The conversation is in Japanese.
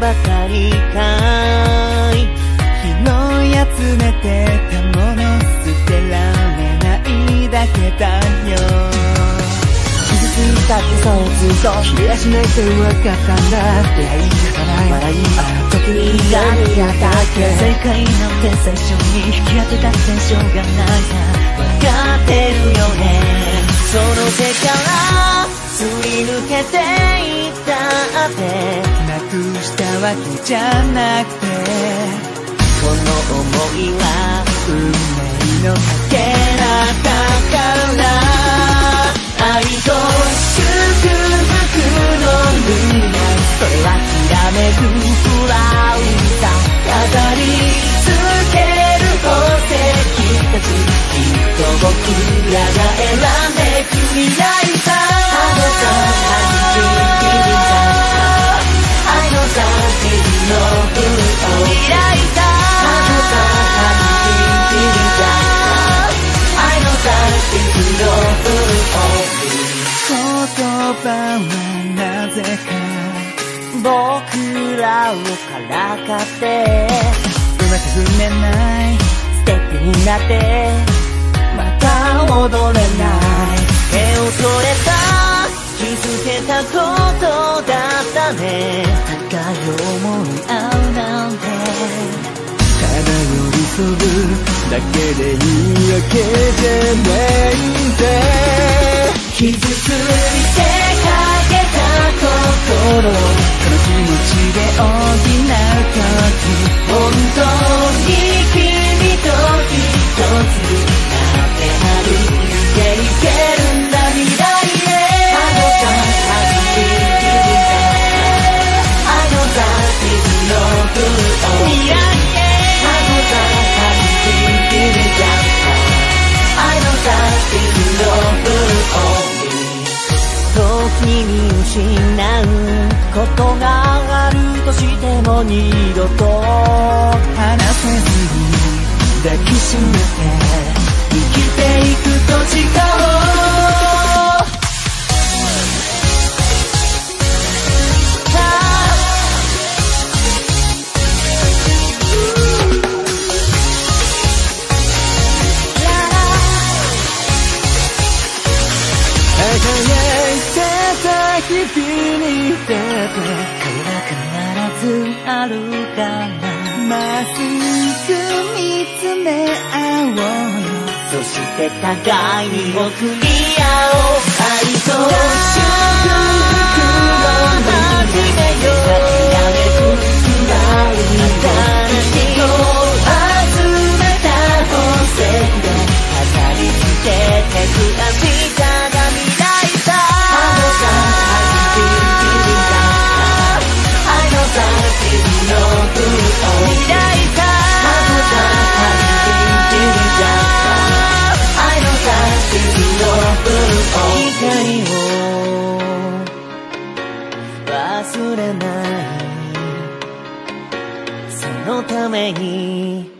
ばかりかい。拾い集めてたもの捨てられないだけだよ。傷ついた嘘をずっと切れやしないって分かったんだ出会い笑い笑い時に嫌にやだけ。正解なんて最初に引き当てたってしょうがないさ分かってるよね。その手からすり抜けていったってわけじゃなくてこの想いは運命のかけらだから。愛と祝福の未来それはきらめくをからかって。うまく踏めないステップになって。また戻れない。手を取れた。気づけたことだったね。高い思い合うなんて。ただ寄り添うだけでいいわけじゃないんだ傷ついてかけた心で補う時本当に君と一つなって歩いていけるんだ未来へ。あのさ初めて見たあのさ君の風を未来へあのさ初めて見たあのさ君の風を時に失うことがあるとしても二度と離せずに抱きしめて生きていくと誓おう。輝た日々に出て必ずあるからまっすぐ見つめ合おうよそして互いに送り合う。のために。